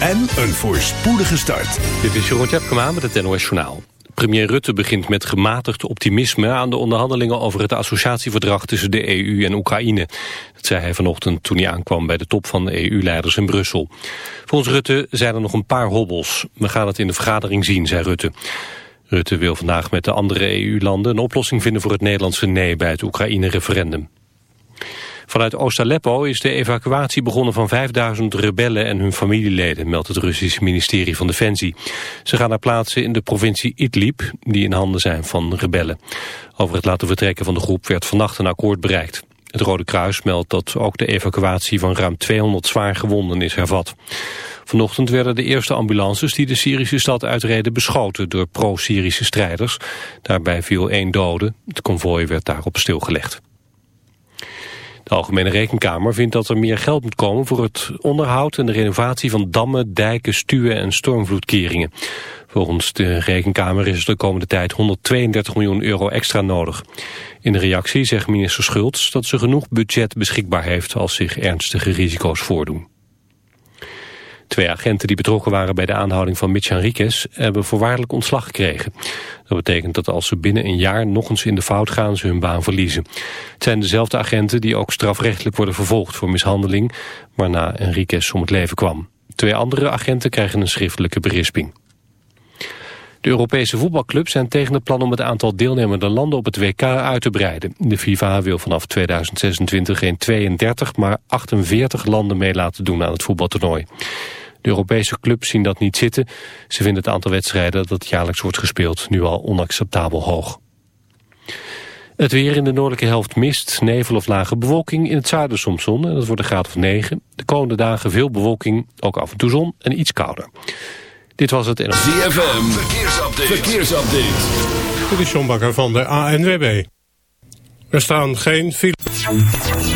en een voorspoedige start. Dit is Jeroen Tjepkema met het NOS Journaal. Premier Rutte begint met gematigd optimisme aan de onderhandelingen over het associatieverdrag tussen de EU en Oekraïne. Dat zei hij vanochtend toen hij aankwam bij de top van de EU-leiders in Brussel. Volgens Rutte zijn er nog een paar hobbels. We gaan het in de vergadering zien, zei Rutte. Rutte wil vandaag met de andere EU-landen een oplossing vinden voor het Nederlandse nee bij het Oekraïne-referendum. Vanuit Oost-Aleppo is de evacuatie begonnen van 5000 rebellen en hun familieleden, meldt het Russische ministerie van Defensie. Ze gaan naar plaatsen in de provincie Idlib, die in handen zijn van rebellen. Over het laten vertrekken van de groep werd vannacht een akkoord bereikt. Het Rode Kruis meldt dat ook de evacuatie van ruim 200 zwaar gewonden is hervat. Vanochtend werden de eerste ambulances die de Syrische stad uitreden beschoten door pro-Syrische strijders. Daarbij viel één dode. Het konvooi werd daarop stilgelegd. De Algemene Rekenkamer vindt dat er meer geld moet komen voor het onderhoud en de renovatie van dammen, dijken, stuwen en stormvloedkeringen. Volgens de Rekenkamer is er de komende tijd 132 miljoen euro extra nodig. In de reactie zegt minister Schultz dat ze genoeg budget beschikbaar heeft als zich ernstige risico's voordoen. Twee agenten die betrokken waren bij de aanhouding van Mitch Henriquez hebben voorwaardelijk ontslag gekregen. Dat betekent dat als ze binnen een jaar nog eens in de fout gaan ze hun baan verliezen. Het zijn dezelfde agenten die ook strafrechtelijk worden vervolgd voor mishandeling, waarna Henriquez om het leven kwam. Twee andere agenten krijgen een schriftelijke berisping. De Europese voetbalclubs zijn tegen het plan om het aantal deelnemende landen op het WK uit te breiden. De FIFA wil vanaf 2026 geen 32, maar 48 landen mee laten doen aan het voetbaltoernooi. De Europese clubs zien dat niet zitten. Ze vinden het aantal wedstrijden dat jaarlijks wordt gespeeld nu al onacceptabel hoog. Het weer in de noordelijke helft mist, nevel of lage bewolking. In het zuiden soms zon en dat wordt een graad of 9. De komende dagen veel bewolking, ook af en toe zon en iets kouder. Dit was het... ZFM, verkeersupdate. verkeersupdate. Dit is John Bakker van de ANWB. Er staan geen u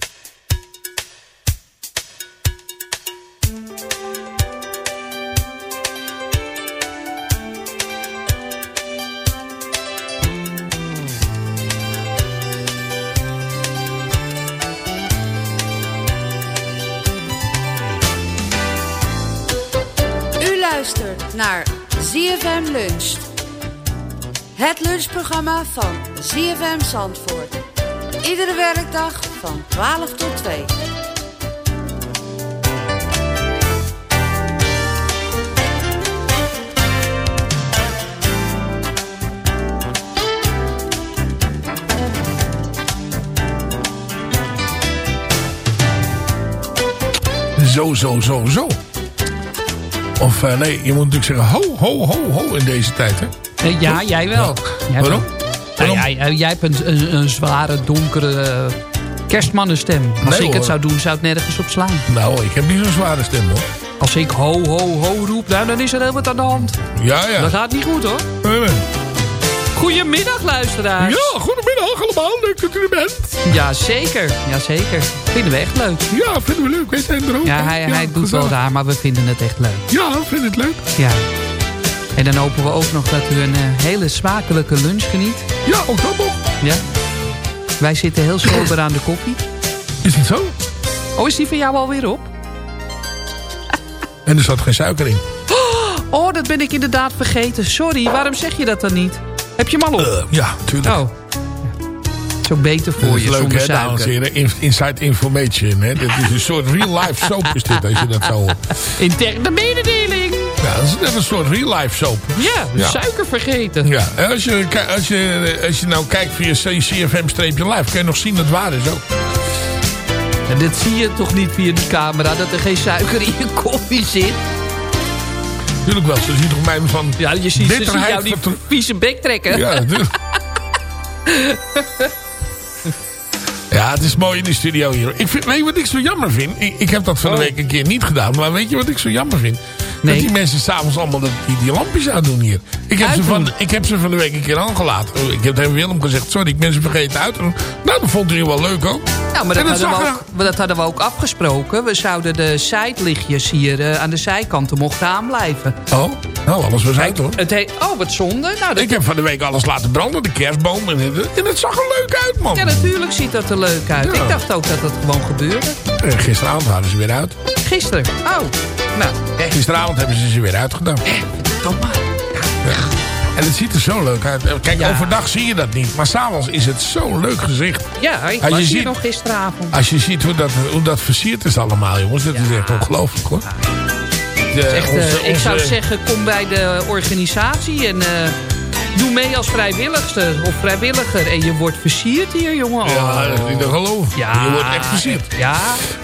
Luncht. Het lunchprogramma van ZFM Zandvoort. Iedere werkdag van 12 tot 2. Zo, zo, zo, zo. Of eh, nee, je moet natuurlijk zeggen ho, ho, ho, ho in deze tijd, hè? Eh, Ja, jij wel. Jij Waarom? Waarom? Nou, jij, jij hebt een, een, een zware, donkere eh, kerstmannenstem. Als Nee, ik het zou doen, zou het nergens op slaan. Nou, ik heb niet zo'n zware stem, hoor. Als ik ho, ho, ho roep, nou, dan is er heel wat aan de hand. Ja, ja. Dat gaat niet goed, hoor. Nee, nee. Goedemiddag, luisteraars. Ja, goedemiddag allemaal. Leuk dat u er bent. Ja, zeker. Ja, zeker. Vinden we echt leuk. Ja, vinden we leuk. Wij zijn er ook. Ja, hij, hij doet wel raar, maar we vinden het echt leuk. Ja, vind het leuk. Ja. En dan hopen we ook nog dat u een eh, hele smakelijke lunch geniet. Ja, ook dat nog. Ja. Wij zitten heel sober aan de koffie. Is het zo? Oh, is die van jou alweer op? En er zat geen suiker in. Oh, dat ben ik inderdaad vergeten. Sorry, waarom zeg je dat dan niet? Heb je hem al op? Eh, ja, natuurlijk. Oh. Is ook beter Dat voor is je, leuk, zonder hè, dames en heren. In- Inside information, hè. Dit is een soort real-life soap, is dit, als je dat zo. Interne mededeling. Ja, dat is net een soort real-life soap. Ja, Ja. suiker vergeten. Ja, en als je, als je, als je nou kijkt via CFM-live, kun je nog zien dat het waar is ook. En dit zie je toch niet via die camera, dat er geen suiker in je koffie zit? Tuurlijk wel, ze zien toch mij van Ja, je ziet, ze zien jou die vieze bek trekken. Ja, natuurlijk. Ja, het is mooi in de studio hier. Ik vind, weet je wat ik zo jammer vind? Ik, ik heb dat van de Oh. week een keer niet gedaan. Maar weet je wat ik zo jammer vind? Nee. Dat die mensen s'avonds allemaal dat- die, die lampjes uitdoen hier. Ik heb, ze van, ik heb ze van de week een keer aangelaten. Ik heb tegen Willem gezegd, sorry, ik ben ze vergeten uit. Nou, dat vond hij wel leuk ook. Ja, maar dat, En dat hadden we, ook, maar dat hadden we ook afgesproken. We zouden de zijlichtjes hier eh, aan de zijkanten mochten aanblijven. Oh, nou, alles was uit hoor. Het heet, oh, wat zonde. Nou, dat, Ik heb van de week alles laten branden, de kerstboom. En het, en het zag er leuk uit, man. ja, natuurlijk ziet dat er leuk uit. Ja. Ik dacht ook dat dat gewoon gebeurde. En gisteravond hadden ze weer uit. Gisteren. Oh, nou. eh, Gisteravond hebben ze ze weer uitgedaan. Maar. En het ziet er zo leuk uit. Kijk, Ja. overdag zie je dat niet. Maar s'avonds is het zo'n leuk gezicht. Ja, ik Als je ziet- nog gisteravond. Als je ziet hoe dat, hoe dat versierd is allemaal, jongens. Dat is echt ongelooflijk, hoor. De, Echt, eh, onze- ik zou zeggen, kom bij de organisatie en eh, doe mee als vrijwilligster of vrijwilliger. En je wordt versierd hier, jongen. Ja, dat is niet te geloven. Ja, Je wordt echt versierd. Ja,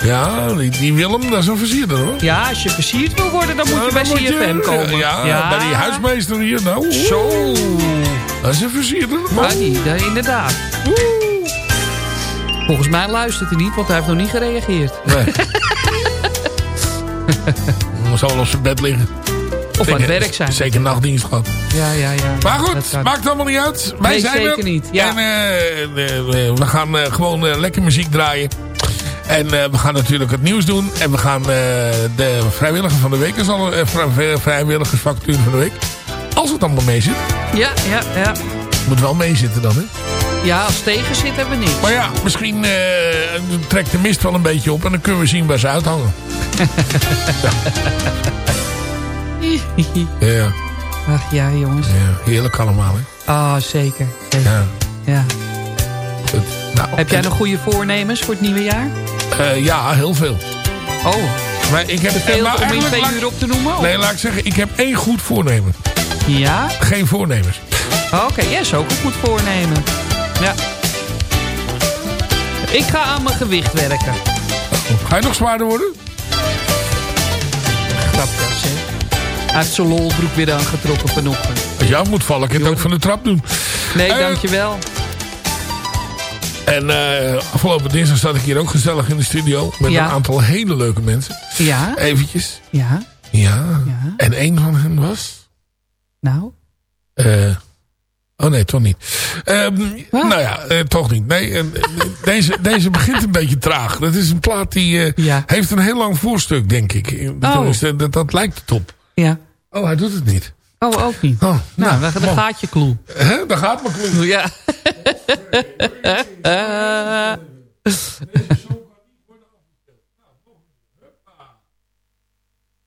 Ja, die, die Willem, dat is een versierder, hoor. ja, als je versierd wil worden, dan moet Nou, je bij moet je- CFM komen. Ja, bij die huismeester hier. Nou, Zo. dat is een versierder. Ja, die, inderdaad. Volgens mij luistert hij niet, want hij heeft nog niet gereageerd. Nee. Dan zal wel op zijn bed liggen. Of aan het werk zijn. Zeker nachtdienst gehad. Ja, ja, ja. Maar goed, maakt allemaal niet uit. Wij Nee, zijn zeker er. niet, ja. En eh, eh, we gaan eh, gewoon eh, lekker muziek draaien. En we gaan natuurlijk het nieuws doen. En we gaan de vrijwilliger van de week... is al een vrij- vrijwilligersvacature van de week. Als het allemaal mee zit. Ja, ja, ja. Moet wel meezitten dan, hè? Ja, als tegen zit hebben we niks. Maar ja, misschien trekt de mist wel een beetje op. En dan kunnen we zien waar ze uithangen. Ja, Ach ja, jongens. ja heerlijk allemaal, hè? Ah, zeker. zeker. Ja, Ja. goed. Nou, Heb jij en- nog goede voornemens voor het nieuwe jaar? eh, ja, heel veel. Oh, Maar ik heb veel maar om twee uur op te noemen? of? Nee, laat ik zeggen, ik heb één goed voornemen. Ja? Geen voornemens. Oh, Oké, ja, is ook een goed voornemen. Ja. Ik ga aan mijn gewicht werken. Ga je nog zwaarder worden? Hij heeft zijn lolbroek weer aangetrokken vanochtend. Als af moet vallen, je het ook van de trap doen. Nee, Eh, dankjewel. En eh, afgelopen dinsdag zat ik hier ook gezellig in de studio. Met Ja. een aantal hele leuke mensen. Ja? Eventjes. Ja? Ja. Ja? En een van hen was... Nou? eh, oh nee, toch niet. Wat? nou ja, toch niet. Nee, deze, deze begint een beetje traag. Dat is een plaat die Ja. heeft een heel lang voorstuk, denk ik. Oh. Tenminste, dat, dat lijkt het op. Ja. Oh, hij doet het niet. Oh, ook niet. Oh, Nou, dan man. gaat je kloe. Hè, daar gaat mijn kloen. Ja.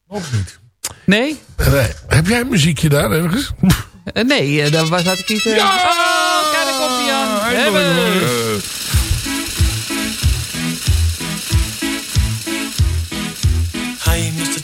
Nog niet. Nee? Nee. Heb jij een muziekje daar ergens? Eh, Nee, eh, daar was had ik niet... eh, Oh, kijk, daar komt hij aan.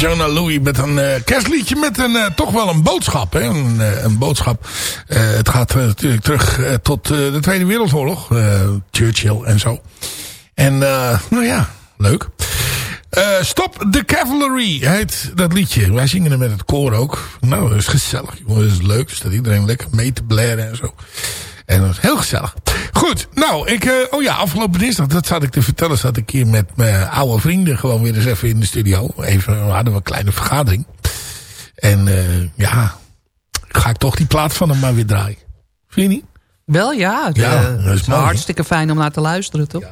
Jonah Louis met een eh, kerstliedje met een, eh, toch wel een boodschap. Hè? Een, eh, een boodschap. Het gaat natuurlijk terug tot de Tweede Wereldoorlog. Churchill en zo. En nou ja, leuk. Stop the Cavalry heet dat liedje. Wij zingen het met het koor ook. Nou, dat is gezellig. Dat is leuk. Er staat iedereen lekker mee te blaren en zo. En dat is heel gezellig. Goed, nou, ik, eh, oh ja, afgelopen dinsdag, dat zat ik te vertellen, zat ik hier met mijn oude vrienden gewoon weer eens even in de studio. Even, we hadden we een kleine vergadering. En eh, ja, ga ik toch die plaat van hem maar weer draaien. Vind je niet? Wel ja, het, Ja, eh, dat is mooi, hartstikke fijn om naar te luisteren, toch?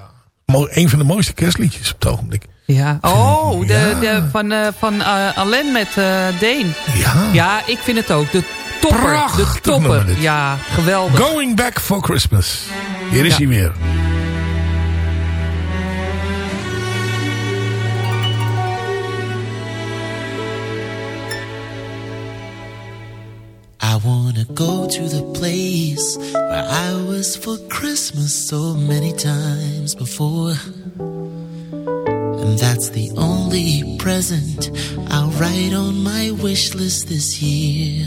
Mo een van de mooiste kerstliedjes op het ogenblik. Ja. Oh, de, Ja. de, van, van Alain met eh Deen. Ja. Ja, ik vind het ook. De topper. Prachtig de topper. Ja, geweldig. Going Back for Christmas. Hier is Ja. hij weer. I wanna go to the place where I was for Christmas so many times before. And that's the only present I'll write on my wish list this year.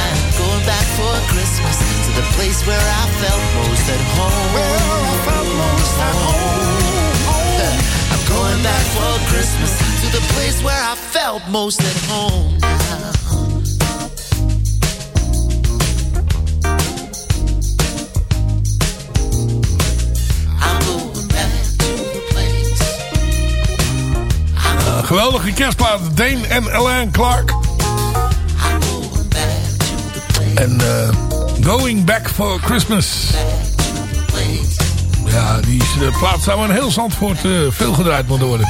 Christmas to the place where I felt most at home. Well, I felt most at home. I'm going back for Christmas to the place where I felt most at home. I'm going back to the place. I'm going, Geweldige kerstplaat. Dane en Alain Clark. En eh, Going Back for Christmas. place. Ja, die is- de plaat zou in heel Zandvoort eh, veel gedraaid moeten worden.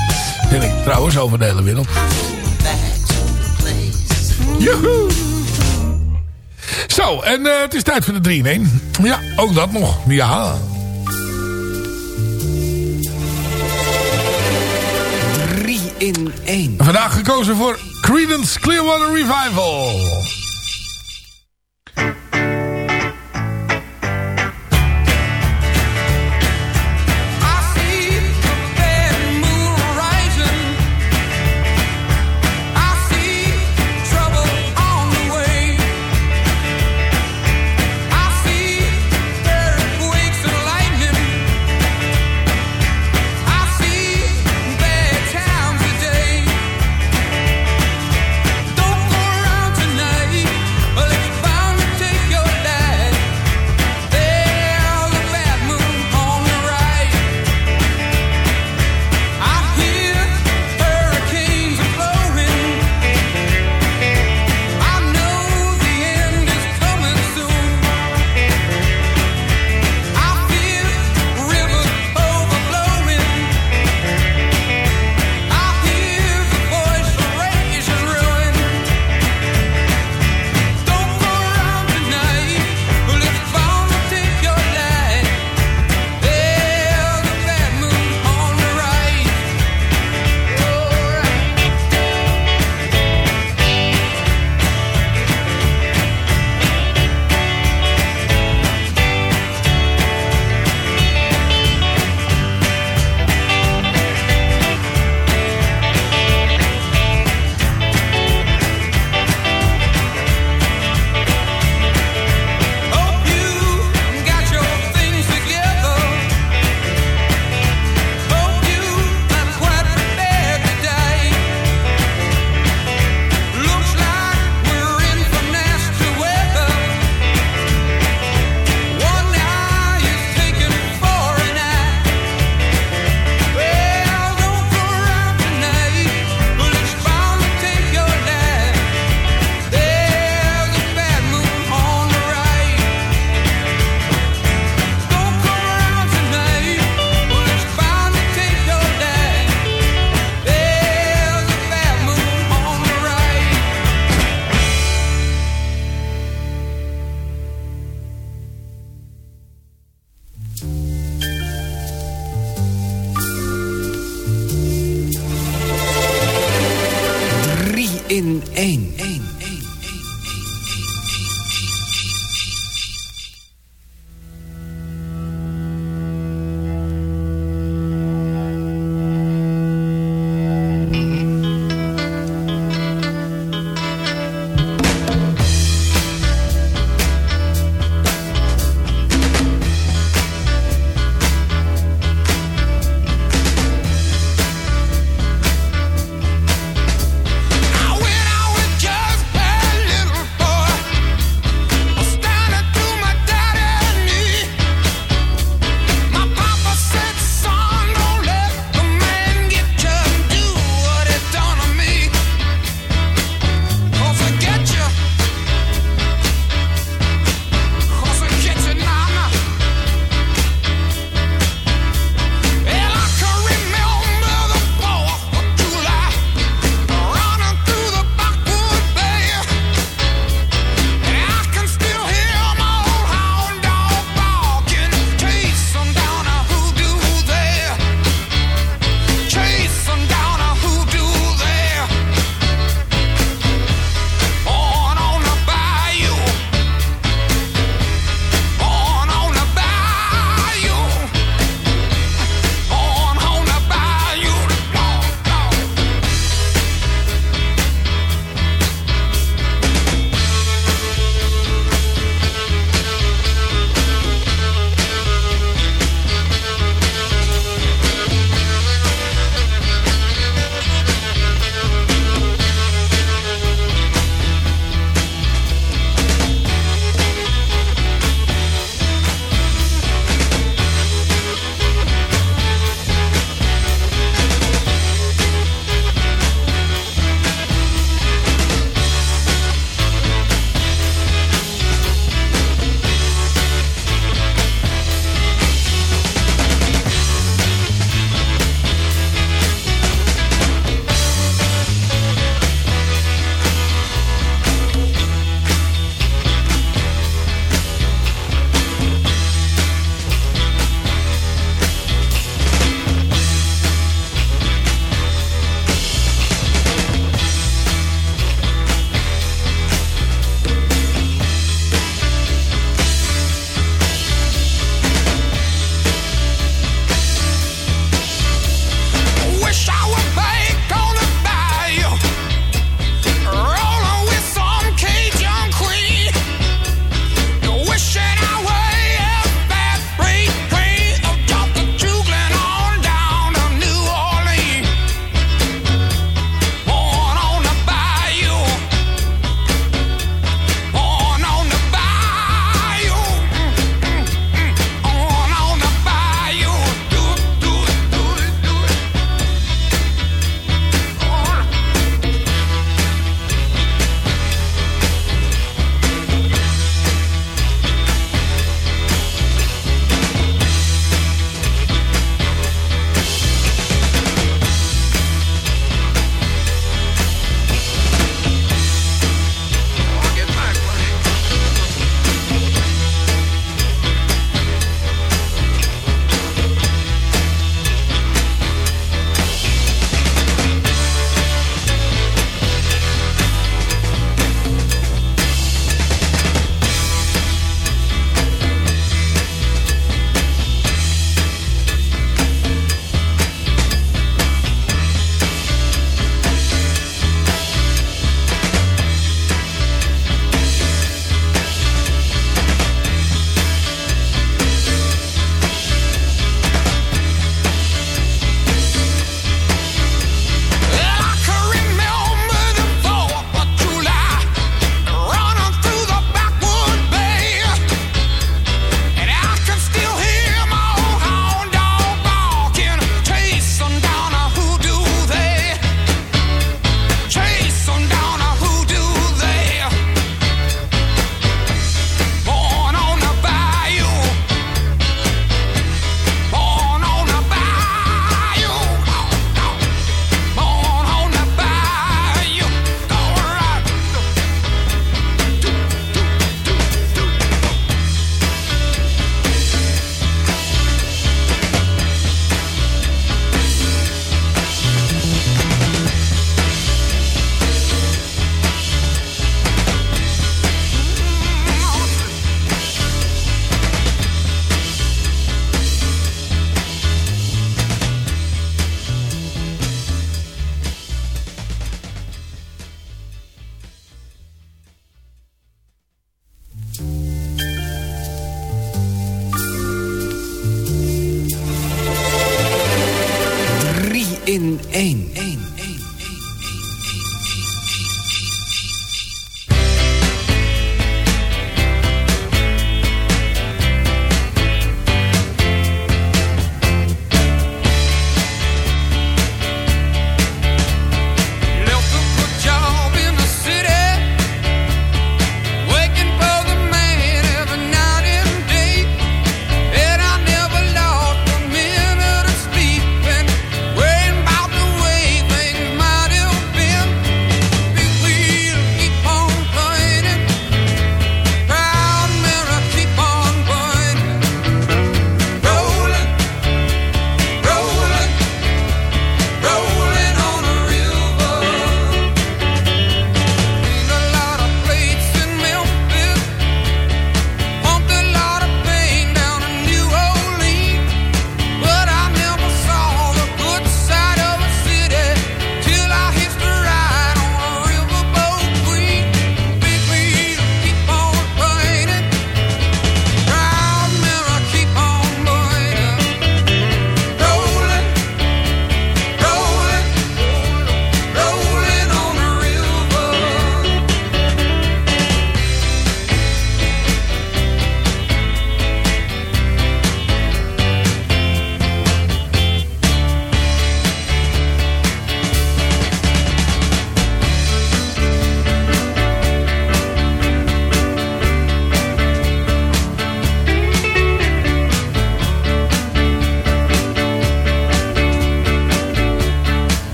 Vind ik trouwens over de hele wereld. Joehoe! Zo, en eh, het is tijd voor de 3 in 1. Ja, ook dat nog. Ja. Drie in één. Vandaag gekozen voor Creedence Clearwater Revival.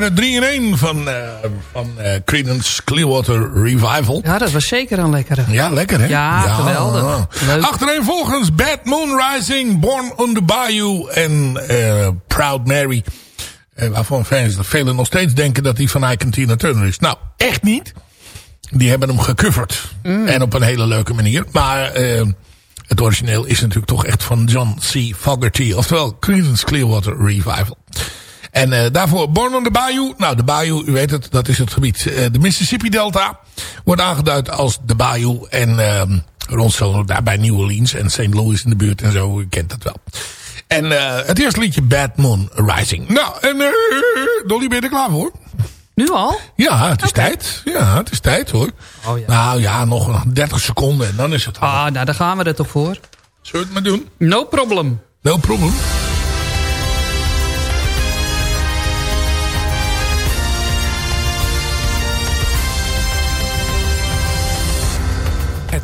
Lekkere 3 in 1 van, eh van eh Creedence Clearwater Revival. Ja, dat was zeker een lekkere. Ja, lekker hè? Ja, geweldig. Leuk. Achtereenvolgens Bad Moon Rising, Born on the Bayou en eh, Proud Mary. Waarvan fans velen nog steeds denken dat die van Ike en Tina Turner is. Nou, echt niet. Die hebben hem gecoverd. En op een hele leuke manier. Maar het origineel is natuurlijk toch echt van John C. Fogerty. Oftewel Creedence Clearwater Revival. En eh, daarvoor Born on the Bayou. Nou, de Bayou, u weet het, dat is het gebied. eh, de Mississippi Delta wordt aangeduid als de Bayou. En ehm rond zo daarbij New Orleans en St. Louis in de buurt en zo. U kent dat wel. En eh, het eerste liedje Bad Moon Rising. Nou, en Dolly, ben je er klaar voor? Nu al? Ja, het is tijd. Ja, het is tijd hoor. Oh, ja. Nou ja, nog 30 seconden en dan is het af. Ah, nou, daar gaan we er toch voor. Zullen we het maar doen? No problem. No problem.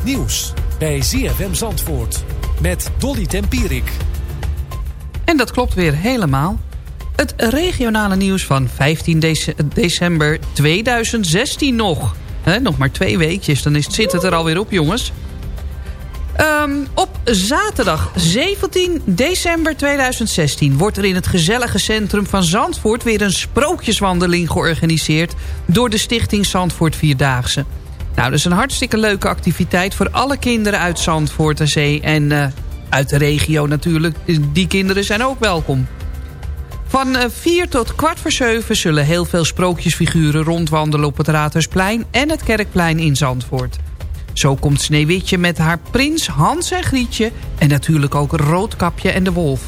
Nieuws bij ZFM Zandvoort met Dolly Tempierik. En dat klopt weer helemaal. Het regionale nieuws van 15 dece- december 2016 nog. Nog maar twee weekjes, dan zit het er alweer op, jongens. Ehm, op zaterdag 17 december 2016 wordt er in het gezellige centrum van Zandvoort... weer een sprookjeswandeling georganiseerd door de stichting Zandvoort Vierdaagse. Nou, dat is een hartstikke leuke activiteit voor alle kinderen uit Zandvoort en Zee... en eh, uit de regio natuurlijk. Die kinderen zijn ook welkom. Van 4 tot kwart voor 7 zullen heel veel sprookjesfiguren rondwandelen op het Raadhuisplein en het Kerkplein in Zandvoort. Zo komt Sneeuwwitje met haar prins Hans en Grietje... en natuurlijk ook Roodkapje en de Wolf.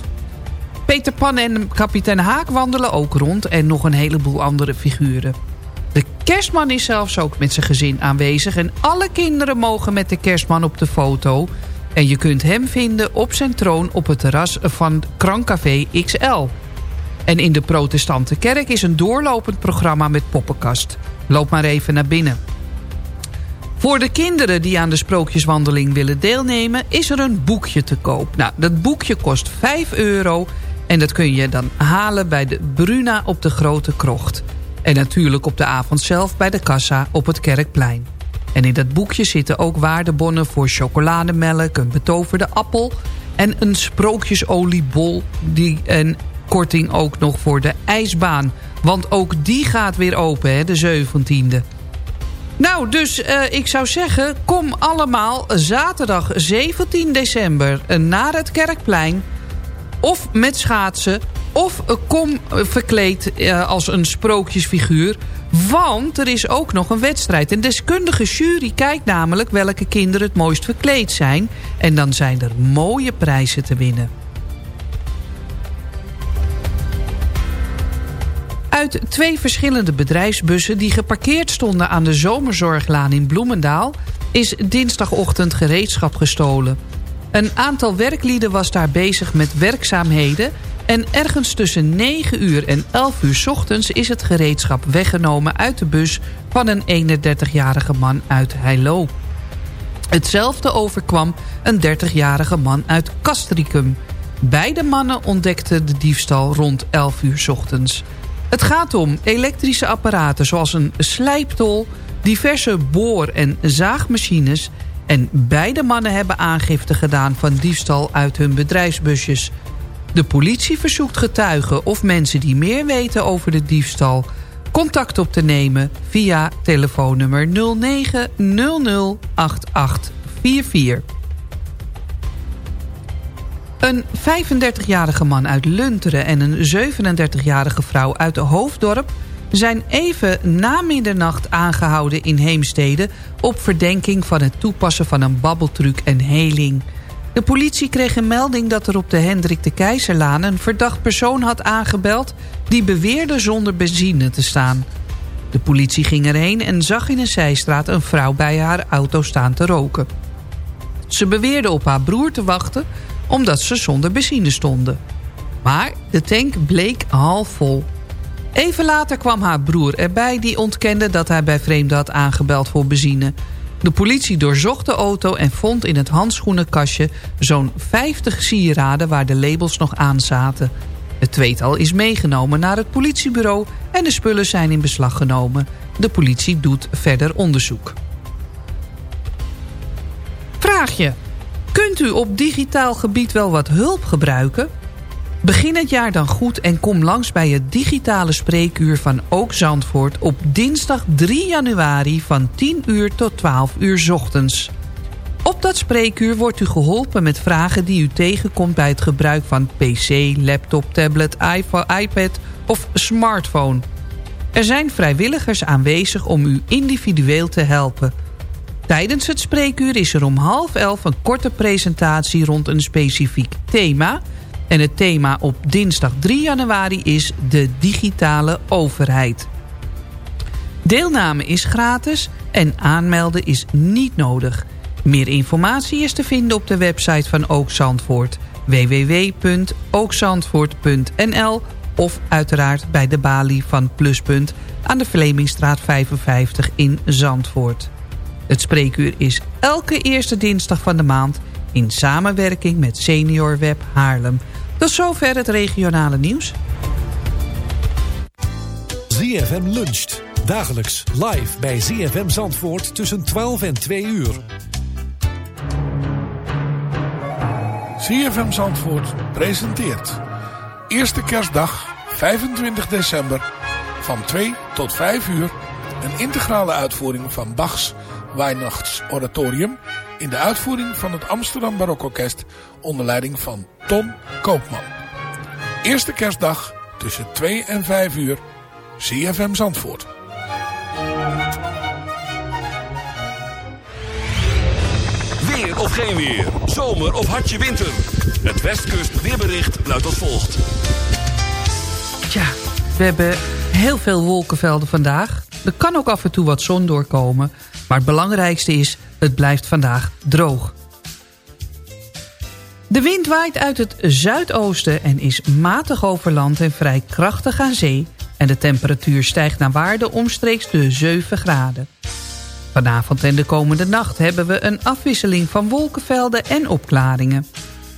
Peter Pan en kapitein Haak wandelen ook rond... en nog een heleboel andere figuren. Kerstman is zelfs ook met zijn gezin aanwezig... en alle kinderen mogen met de kerstman op de foto... en je kunt hem vinden op zijn troon op het terras van Krancafé XL... En in de protestante kerk is een doorlopend programma met poppenkast. Loop maar even naar binnen. Voor de kinderen die aan de sprookjeswandeling willen deelnemen... is er een boekje te koop. Nou, dat boekje kost 5 euro... en dat kun je dan halen bij de Bruna op de Grote Krocht. En natuurlijk op de avond zelf bij de kassa op het Kerkplein. En in dat boekje zitten ook waardebonnen voor chocolademelk... een betoverde appel en een sprookjesoliebol... Die, en korting ook nog voor de ijsbaan. Want ook die gaat weer open, hè, de 17e. Nou, dus uh, ik zou zeggen, kom allemaal zaterdag 17 december naar het Kerkplein. Of met schaatsen, of kom verkleed uh, als een sprookjesfiguur. Want er is ook nog een wedstrijd. Een deskundige jury kijkt namelijk welke kinderen het mooist verkleed zijn. En dan zijn er mooie prijzen te winnen. Uit twee verschillende bedrijfsbussen die geparkeerd stonden aan de Zomerzorglaan in Bloemendaal... is dinsdagochtend gereedschap gestolen. Een aantal werklieden was daar bezig met werkzaamheden... en ergens tussen 9 uur en 11 uur ochtends is het gereedschap weggenomen uit de bus... van een 31-jarige man uit Heilo. Hetzelfde overkwam een 30-jarige man uit Castricum. Beide mannen ontdekten de diefstal rond 11 uur ochtends. Het gaat om elektrische apparaten zoals een slijptol, diverse boor- en zaagmachines... en beide mannen hebben aangifte gedaan van diefstal uit hun bedrijfsbusjes. De politie verzoekt getuigen of mensen die meer weten over de diefstal... contact op te nemen via telefoonnummer 0900 8844. Een 35-jarige man uit Lunteren en een 37-jarige vrouw uit de Hoofddorp... zijn even na middernacht aangehouden in Heemstede... op verdenking van het toepassen van een babbeltruc en heling. De politie kreeg een melding dat er op de Hendrik de Keizerlaan... een verdacht persoon had aangebeld... die beweerde zonder benzine te staan. De politie ging erheen en zag in een zijstraat een vrouw bij haar auto staan te roken. Ze beweerde op haar broer te wachten omdat ze zonder benzine stonden. Maar de tank bleek half vol. Even later kwam haar broer erbij die ontkende dat hij bij vreemden had aangebeld voor benzine. De politie doorzocht de auto en vond in het handschoenenkastje zo'n 50 sieraden waar de labels nog aan zaten. Het tweetal is meegenomen naar het politiebureau en de spullen zijn in beslag genomen. De politie doet verder onderzoek. Vraagje. Kunt u op digitaal gebied wel wat hulp gebruiken? Begin het jaar dan goed en kom langs bij het digitale spreekuur van Ook Zandvoort... op dinsdag 3 januari van 10 uur tot 12 uur ochtends. Op dat spreekuur wordt u geholpen met vragen die u tegenkomt... bij het gebruik van pc, laptop, tablet, iPad of smartphone. Er zijn vrijwilligers aanwezig om u individueel te helpen... Tijdens het spreekuur is er om half elf een korte presentatie rond een specifiek thema. En het thema op dinsdag 3 januari is de digitale overheid. Deelname is gratis en aanmelden is niet nodig. Meer informatie is te vinden op de website van Ook Zandvoort www.ookzandvoort.nl of uiteraard bij de balie van Pluspunt aan de Vlemingstraat 55 in Zandvoort. Het spreekuur is elke eerste dinsdag van de maand... in samenwerking met Senior Web Haarlem. Tot zover het regionale nieuws. ZFM luncht. Dagelijks live bij ZFM Zandvoort tussen 12 en 2 uur. ZFM Zandvoort presenteert... Eerste kerstdag, 25 december, van 2 tot 5 uur... een integrale uitvoering van Bachs Weihnachtsoratorium in de uitvoering van het Amsterdam Barokorkest onder leiding van Tom Koopman. Eerste kerstdag tussen 2 en 5 uur, CFM Zandvoort. geen weer. Zomer of hartje winter. Het Westkust weerbericht luidt als volgt. Tja, we hebben heel veel wolkenvelden vandaag. Er kan ook af en toe wat zon doorkomen. Maar het belangrijkste is, het blijft vandaag droog. De wind waait uit het zuidoosten en is matig over land en vrij krachtig aan zee. En de temperatuur stijgt naar waarde omstreeks de 7 graden. Vanavond en de komende nacht hebben we een afwisseling van wolkenvelden en opklaringen.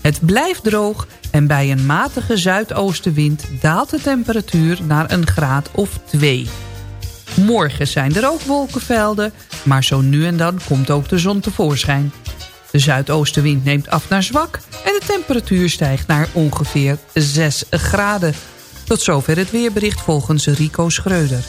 Het blijft droog en bij een matige zuidoostenwind daalt de temperatuur naar een graad of 2. Morgen zijn er ook wolkenvelden, maar zo nu en dan komt ook de zon tevoorschijn. De zuidoostenwind neemt af naar zwak en de temperatuur stijgt naar ongeveer 6 graden. Tot zover het weerbericht volgens Rico Schreuder.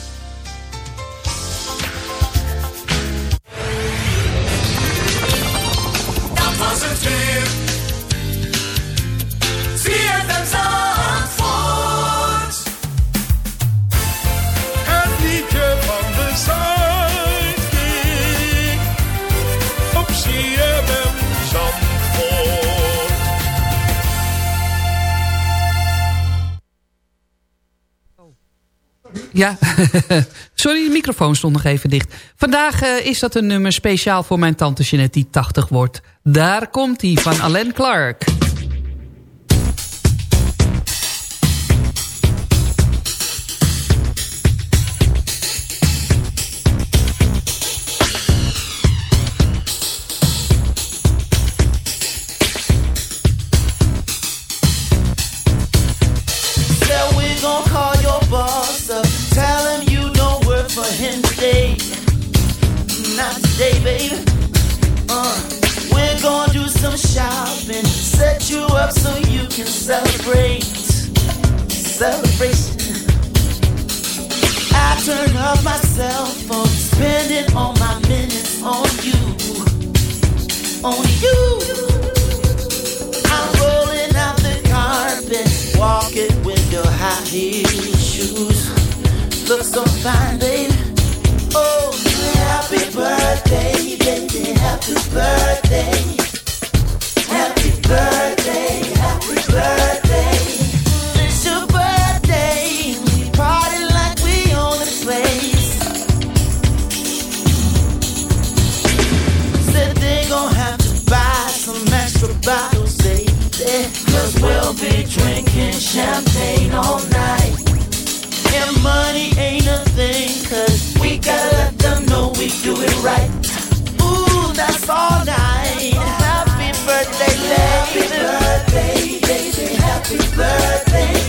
Ja, sorry, de microfoon stond nog even dicht. Vandaag eh, is dat een nummer speciaal voor mijn tante Jeanette die 80 wordt. Daar komt hij van Alain Clark. Some shopping. Set you up so you can celebrate. Celebration. I turn off my cell phone. Spending all my minutes on you. On you. I'm rolling out the carpet, walking with your high heel shoes. Look so fine, baby. Oh, happy birthday, baby, happy birthday. Do it right. Ooh, that's all night. Happy birthday, baby. Happy birthday, baby. Happy birthday.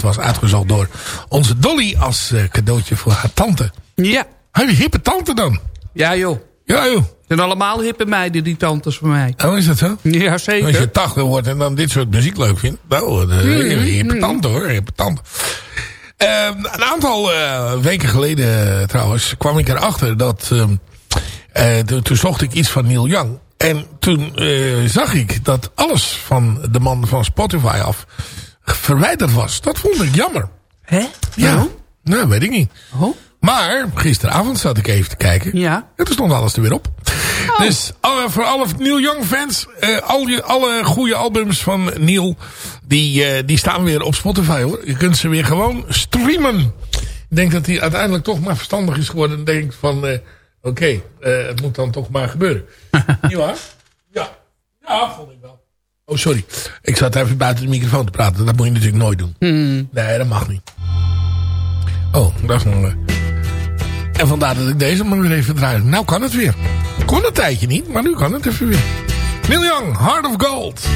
Dat was uitgezocht door onze Dolly als eh, cadeautje voor haar tante. Ja. Hij hippe tante dan. Ja, joh. Ja, joh. zijn allemaal hippe meiden, die tantes van mij. Oh, is dat zo? Ja, zeker. Als je 80 wordt en dan dit soort muziek leuk vindt. Nou, Mm, hippe mm. tante hoor, hippe tante. Ehm, een aantal eh, weken geleden trouwens kwam ik erachter dat... ehm, eh, toen- zocht ik iets van Neil Young. En toen zag ik dat alles van de man van Spotify af verwijderd was. Dat vond ik jammer. Hè? Ja. Nou, weet ik niet. Oh? Maar gisteravond zat ik even te kijken. Ja. En toen stond alles er weer op. Dus alle, voor alle Neil Young fans, eh, al je, alle goede albums van Neil, die, eh, die staan weer op Spotify hoor. Je kunt ze weer gewoon streamen. Ik denk dat hij uiteindelijk toch maar verstandig is geworden. En denkt van, eh, oké, het moet dan toch maar gebeuren. Niet waar? Ja. Ja, vond ik wel. Oh, sorry. Ik zat even buiten de microfoon te praten. Dat moet je natuurlijk nooit doen. Hmm. Nee, dat mag niet. Oh, dat is nog... eh. En vandaar dat ik deze maar weer even draai. Nou kan het weer. Kon een tijdje niet, maar nu kan het even weer. Neil Young, Heart of Gold.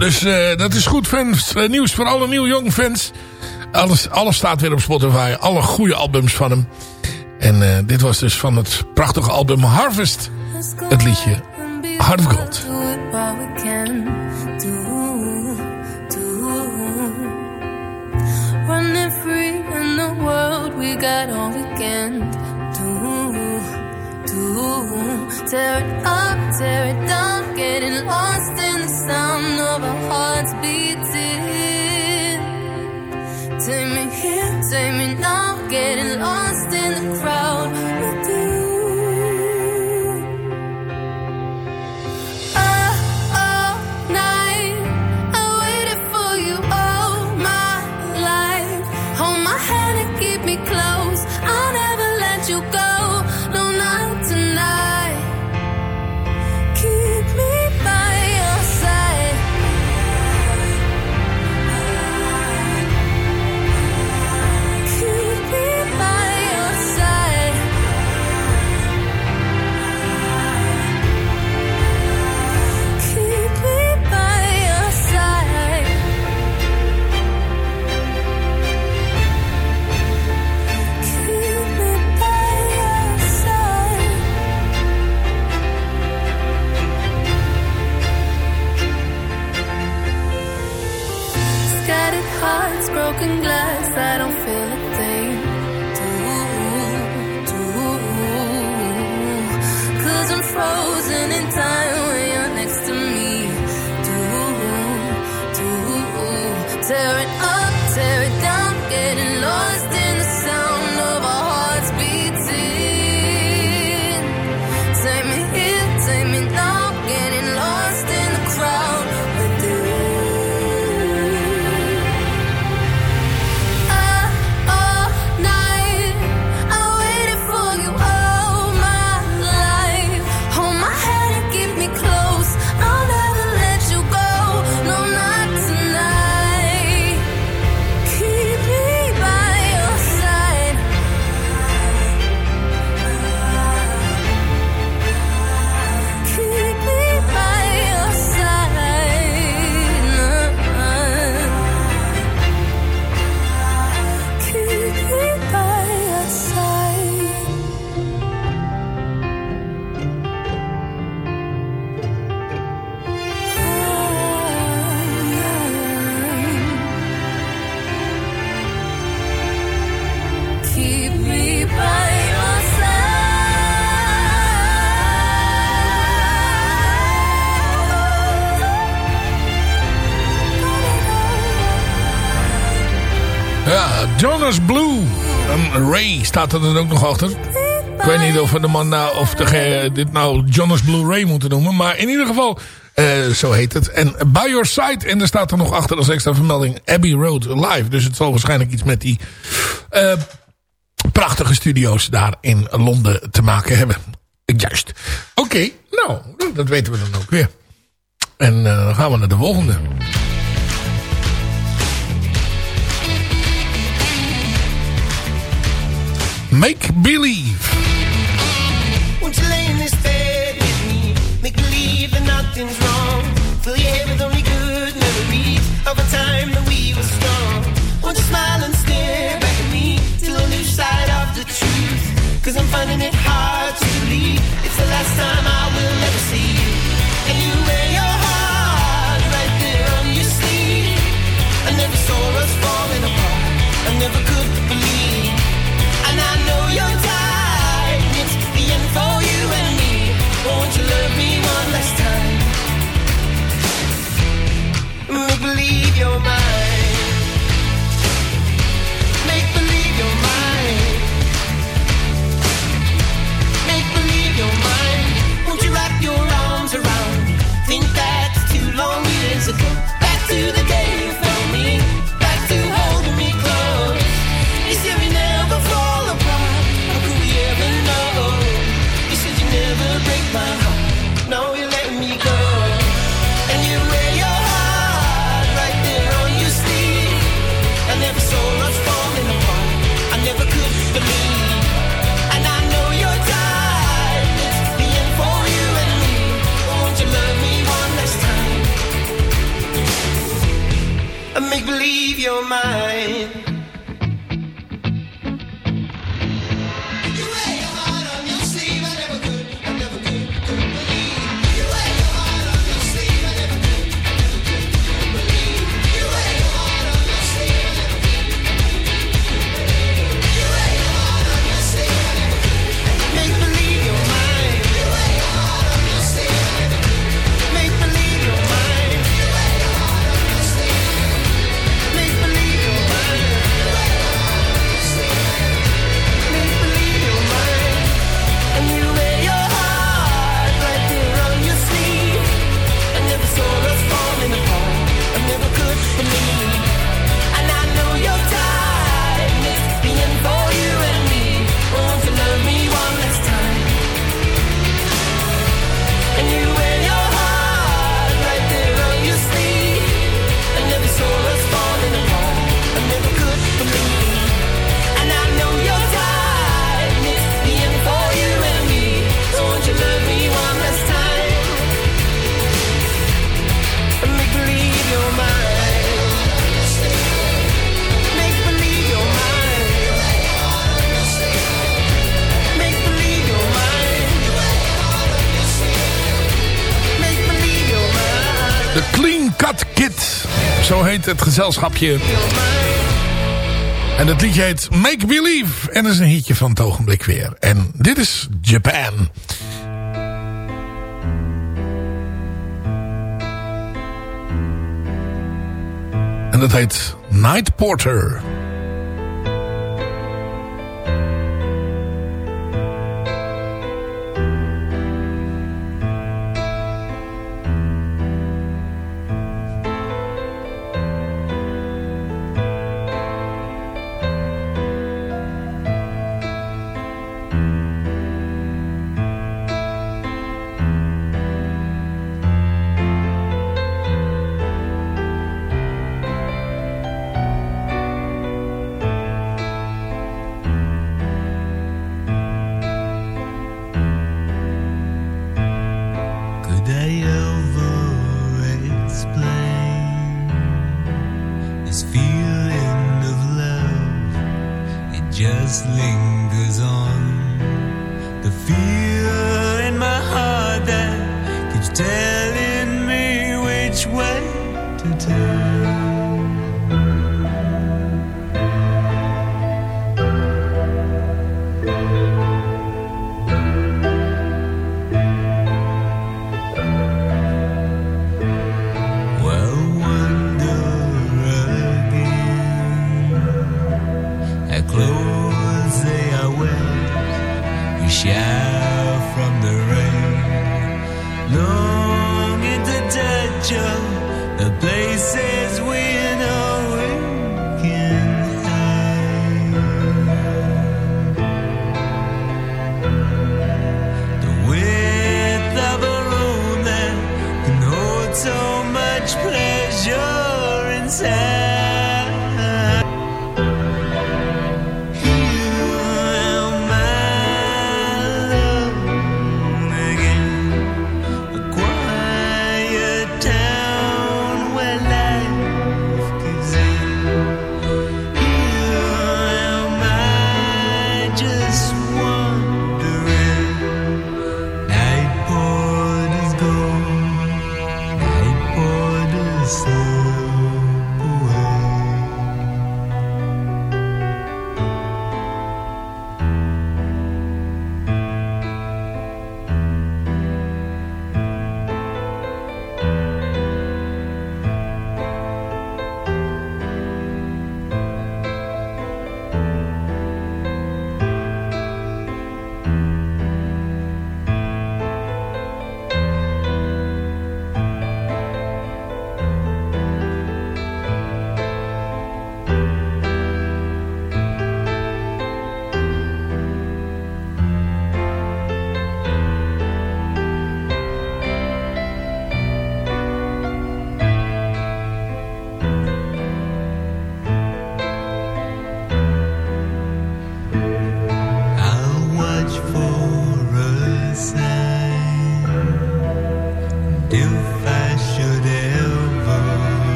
Dus eh, dat is goed fans, eh, nieuws voor alle Neil Young fans. Alles, alles staat weer op Spotify. Alle goede albums van hem. En eh, dit was dus van het prachtige album Harvest. Het liedje Heart of Gold. Running free in the world, we got all weekend. Tear it up, tear it down, getting lost in the sound of our hearts beating. Take me here, take me now, getting lost in the crowd I don't Blue. Ray staat er dan ook nog achter. Ik weet niet of we de man nou, of de, dit nou Jonas Blue Ray moeten noemen. Maar in ieder geval, eh, zo heet het. En By Your Side. En er staat er nog achter als extra vermelding Abbey Road Live. Dus het zal waarschijnlijk iets met die eh, prachtige studio's daar in Londen te maken hebben. Juist. Oké, nou, dat weten we dan ook weer. En eh, dan gaan we naar de volgende. Make Believe. Won't you lay in this bed with me? Make believe that nothing's wrong. Fill your head with only good memories of a time that we were strong. Won't you smile and stare back at me till of the truth? Cause I'm finding it hard to believe it's the last time I will ever see you. Make believe you're het gezelschapje. En het liedje heet Make Believe. En dat is een hitje van het ogenblik weer. En dit is Japan. En dat heet Night Porter.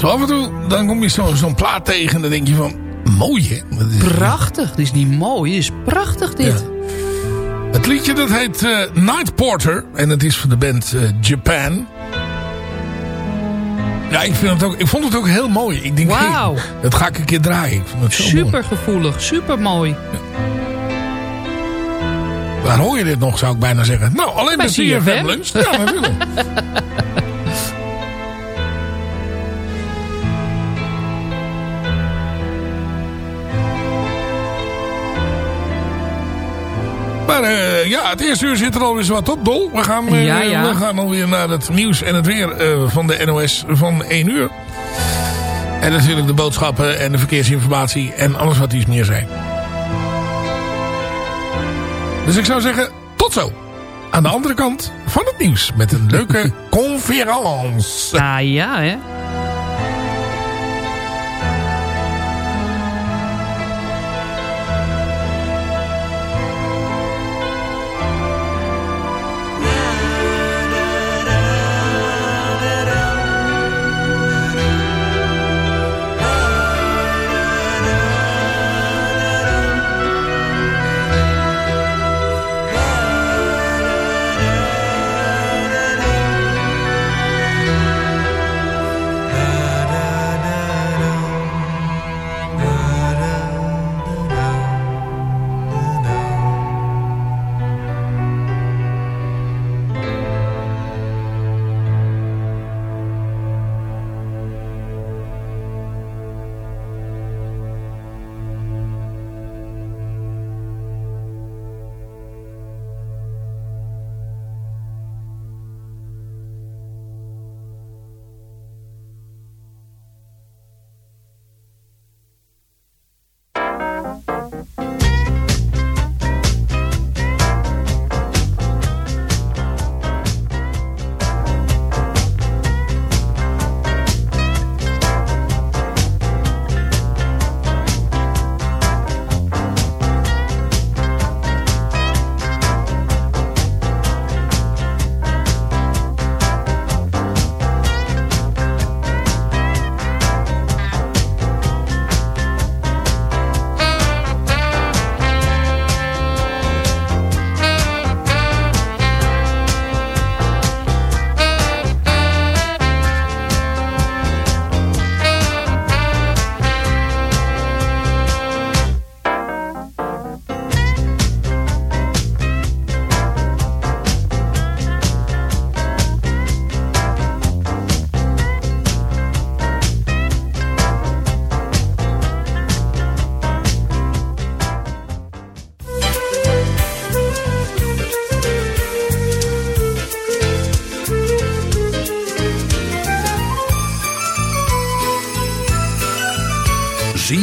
Zo af en toe dan kom je zo- zo'n plaat tegen en dan denk je van... Mooi, hè? Is- Prachtig. Dit is niet mooi. Dit is prachtig, dit. Het liedje dat heet eh, Night Porter. En het is van de band eh, Japan. Ja, ik, vind het ook, ik vond het ook heel mooi. Ik denk, hey, Wauw. dat ga ik een keer draaien. Mooi. Super gevoelig. Super mooi. Waar hoor je dit nog, zou ik bijna zeggen. Nou, alleen Bij CFM. Lunch. Ja, natuurlijk. ja, het eerste uur zit er alweer wat op, Dol. We gaan, Ja, ja. we gaan alweer naar het nieuws en het weer eh, van de NOS van 1 uur. En natuurlijk de boodschappen en de verkeersinformatie en alles wat iets meer zijn. Dus ik zou zeggen, tot zo. Aan de andere kant van het nieuws met een leuke conference. Ah ja, hè.